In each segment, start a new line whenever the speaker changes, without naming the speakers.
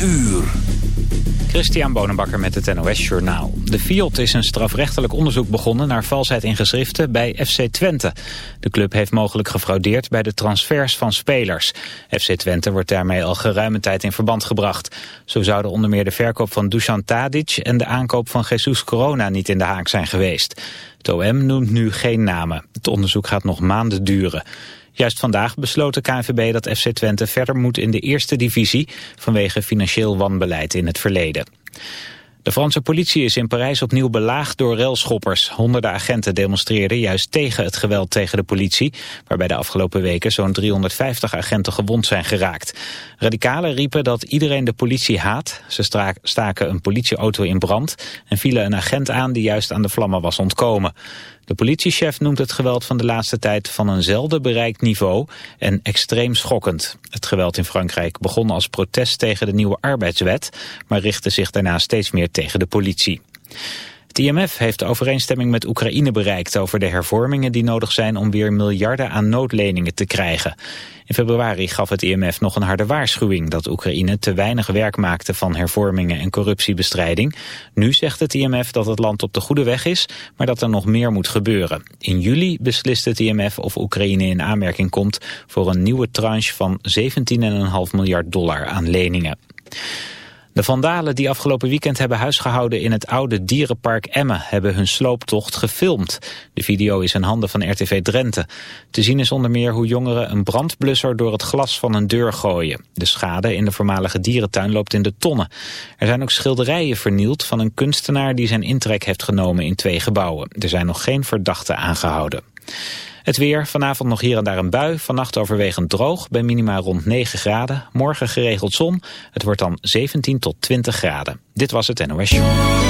uur.
Christian Bonenbakker met het NOS Journaal. De FIOT is een strafrechtelijk onderzoek begonnen naar valsheid in geschriften bij FC Twente. De club heeft mogelijk gefraudeerd bij de transfers van spelers. FC Twente wordt daarmee al geruime tijd in verband gebracht. Zo zouden onder meer de verkoop van Dusan Tadic en de aankoop van Jesus Corona niet in de haak zijn geweest. Het OM noemt nu geen namen. Het onderzoek gaat nog maanden duren. Juist vandaag besloot de KNVB dat FC Twente verder moet in de eerste divisie vanwege financieel wanbeleid in het verleden. De Franse politie is in Parijs opnieuw belaagd door railschoppers. Honderden agenten demonstreerden juist tegen het geweld tegen de politie, waarbij de afgelopen weken zo'n 350 agenten gewond zijn geraakt. Radicalen riepen dat iedereen de politie haat. Ze staken een politieauto in brand en vielen een agent aan die juist aan de vlammen was ontkomen. De politiechef noemt het geweld van de laatste tijd van een zelden bereikt niveau en extreem schokkend. Het geweld in Frankrijk begon als protest tegen de nieuwe arbeidswet, maar richtte zich daarna steeds meer tegen de politie. Het IMF heeft overeenstemming met Oekraïne bereikt over de hervormingen die nodig zijn om weer miljarden aan noodleningen te krijgen. In februari gaf het IMF nog een harde waarschuwing dat Oekraïne te weinig werk maakte van hervormingen en corruptiebestrijding. Nu zegt het IMF dat het land op de goede weg is, maar dat er nog meer moet gebeuren. In juli beslist het IMF of Oekraïne in aanmerking komt voor een nieuwe tranche van 17,5 miljard dollar aan leningen. De vandalen die afgelopen weekend hebben huisgehouden in het oude dierenpark Emmen hebben hun slooptocht gefilmd. De video is in handen van RTV Drenthe. Te zien is onder meer hoe jongeren een brandblusser door het glas van een deur gooien. De schade in de voormalige dierentuin loopt in de tonnen. Er zijn ook schilderijen vernield van een kunstenaar die zijn intrek heeft genomen in twee gebouwen. Er zijn nog geen verdachten aangehouden. Het weer, vanavond nog hier en daar een bui, vannacht overwegend droog, bij minima rond 9 graden. Morgen geregeld zon, het wordt dan 17 tot 20 graden. Dit was het NOS Show.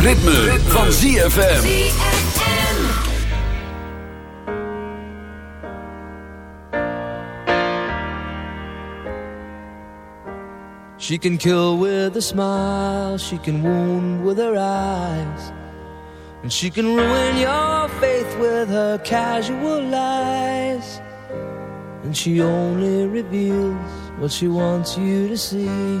Het ritme, van ZFM.
She can kill with a smile, she can wound with her eyes, and she can ruin your faith with her casual lies. And she only reveals what she wants you to see.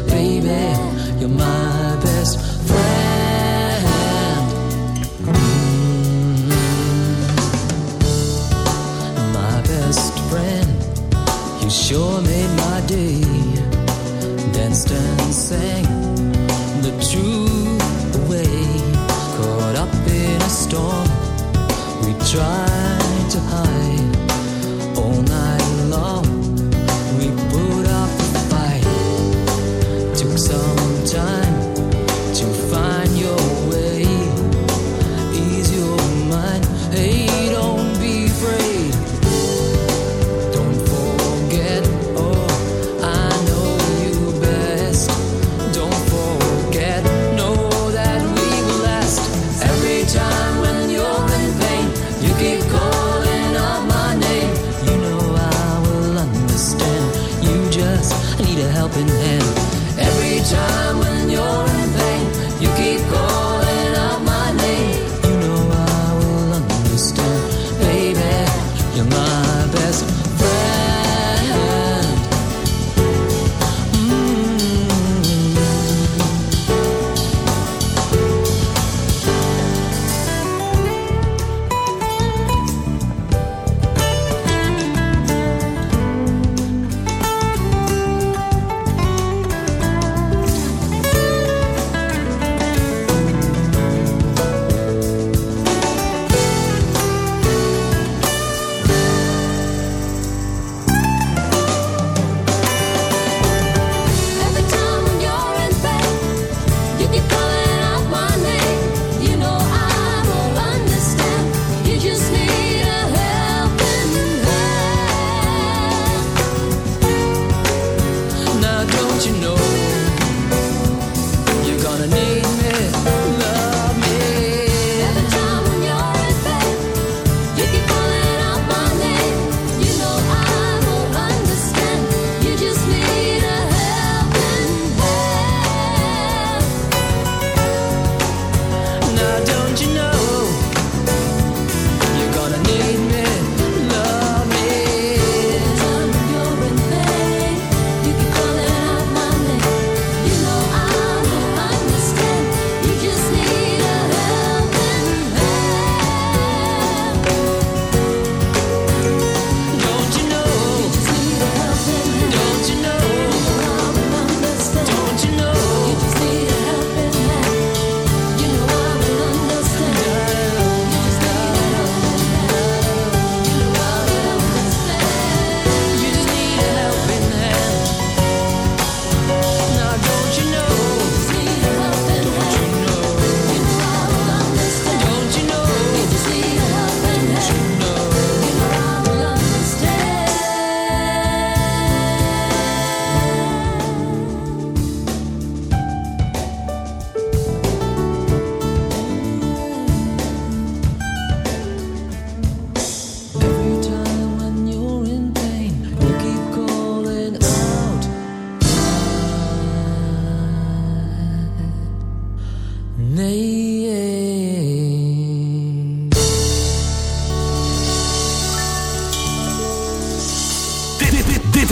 You're my best friend. Mm. My best friend, you sure made my day. Danced and sang the. Caught up in a storm. We tried to hide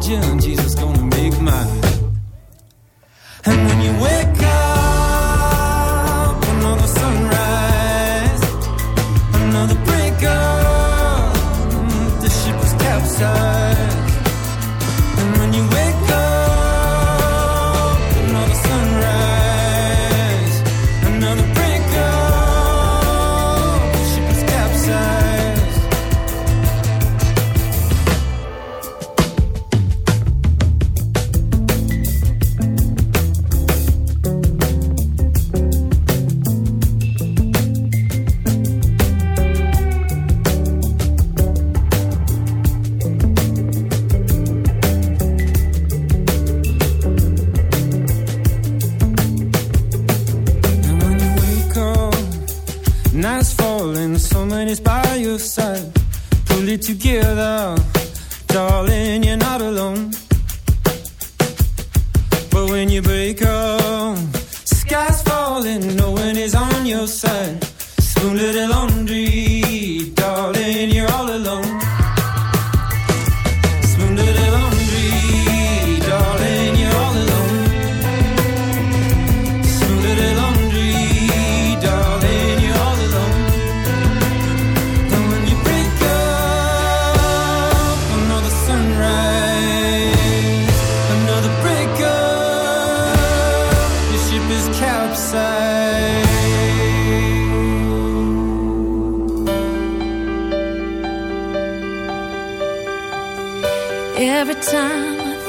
de antes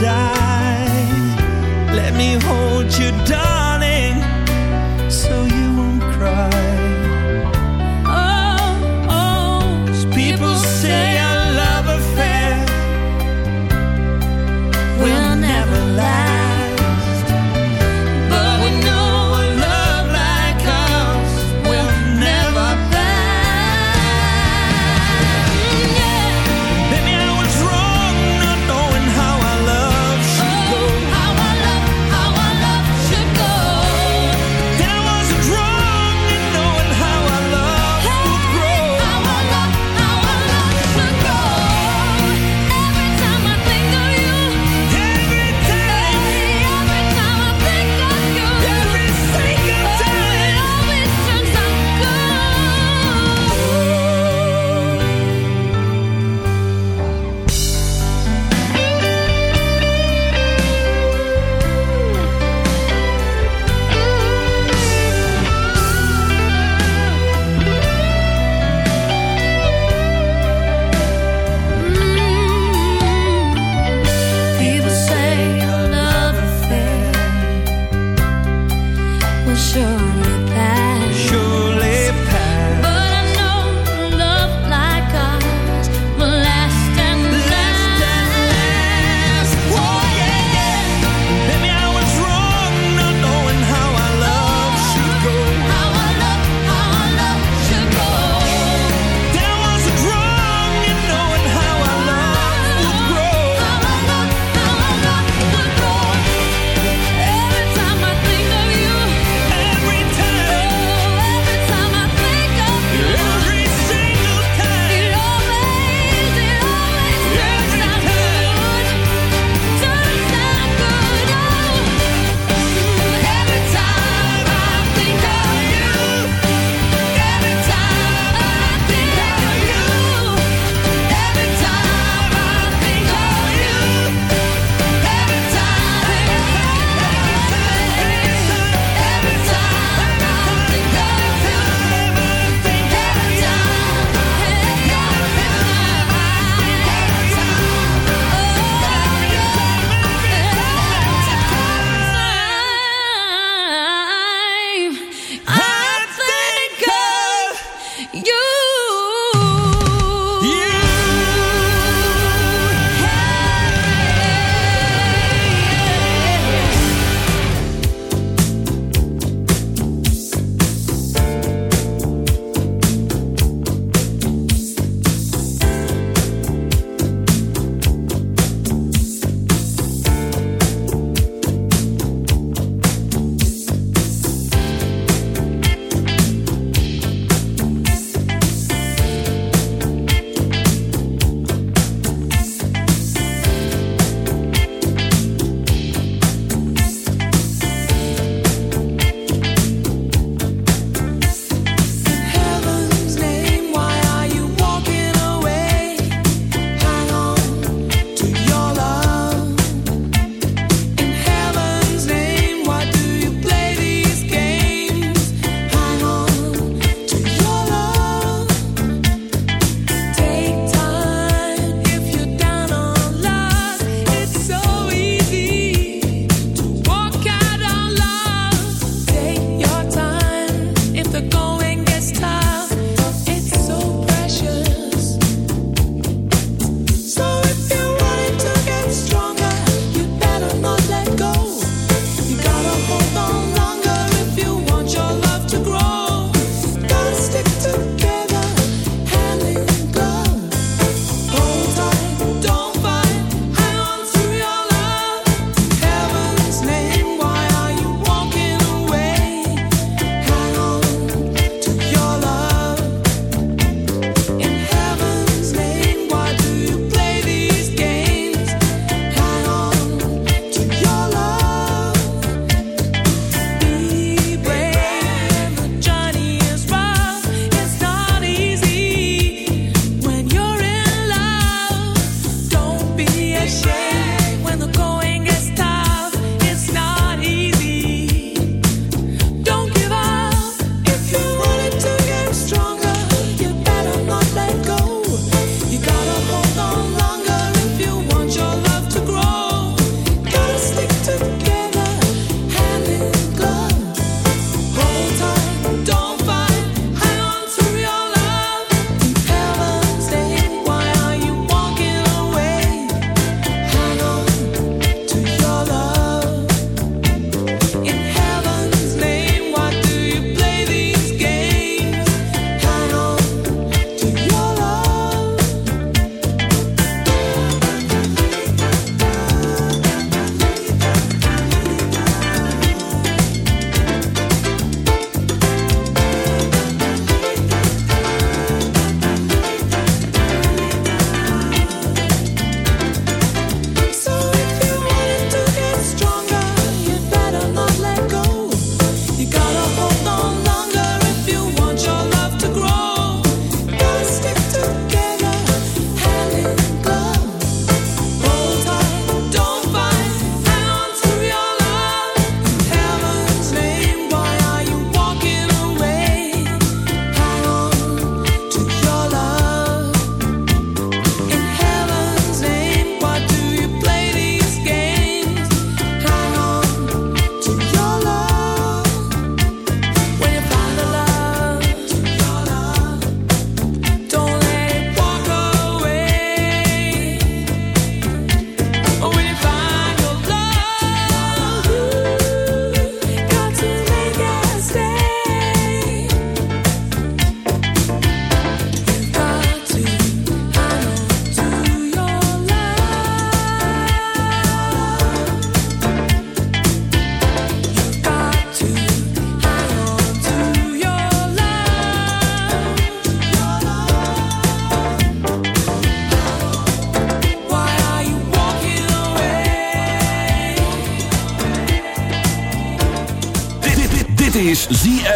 die. Let me hold you, darling.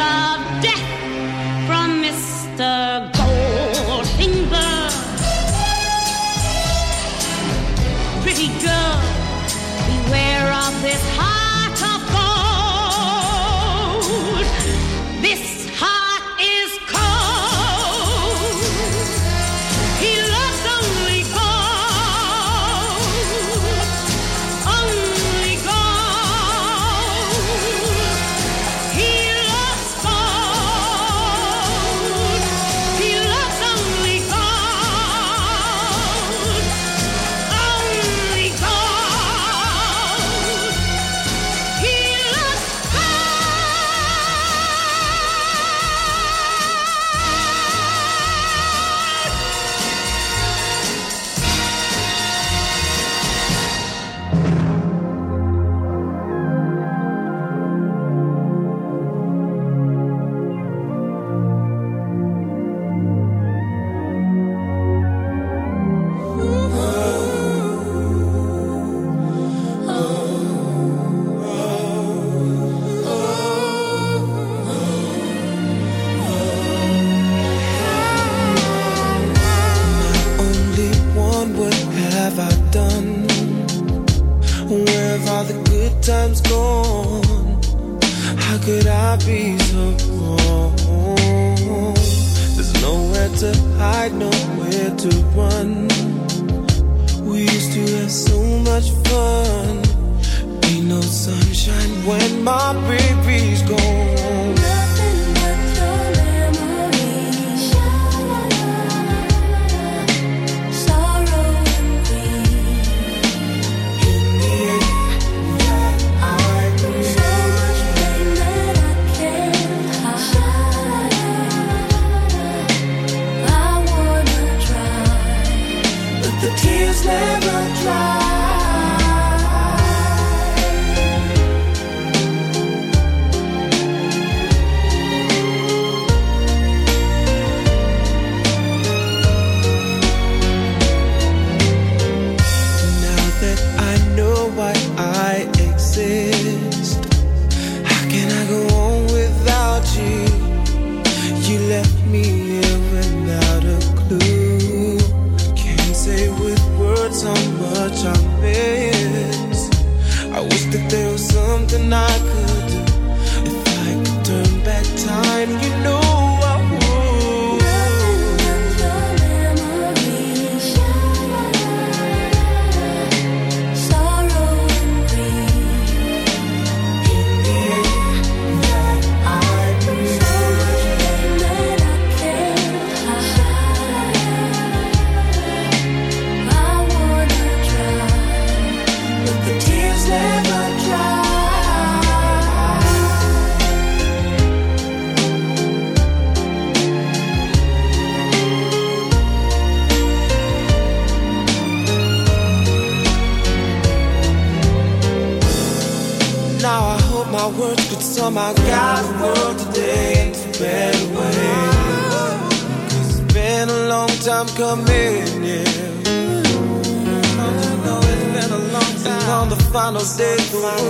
sun. On the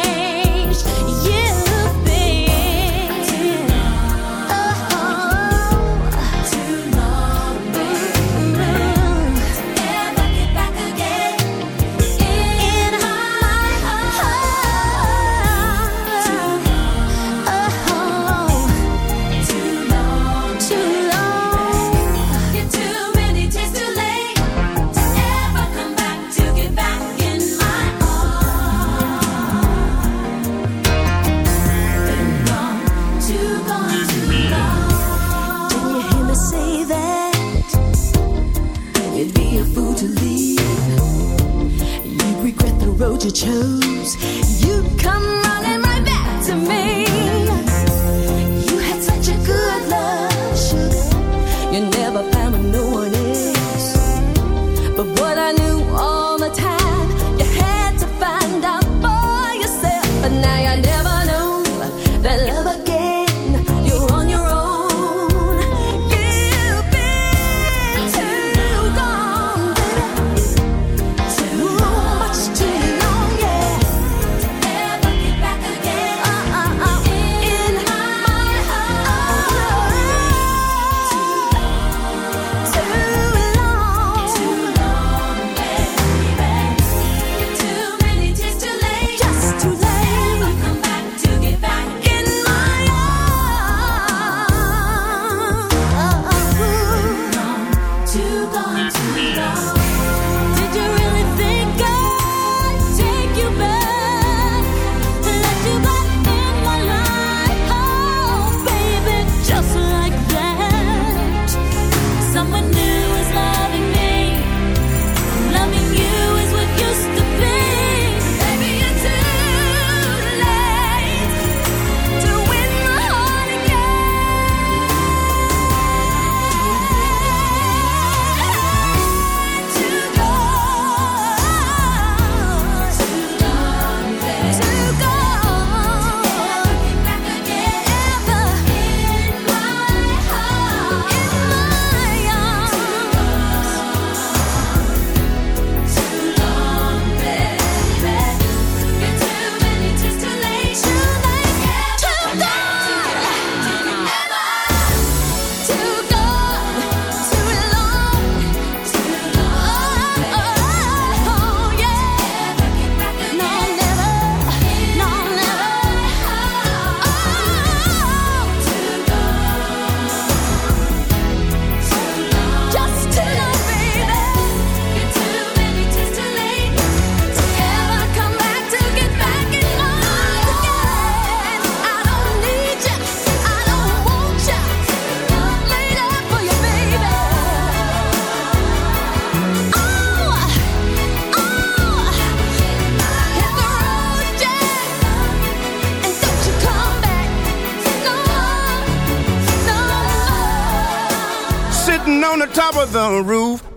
chose.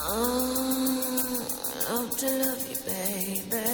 Oh, I hope to love you, baby.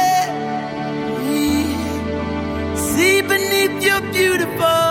beneath your beautiful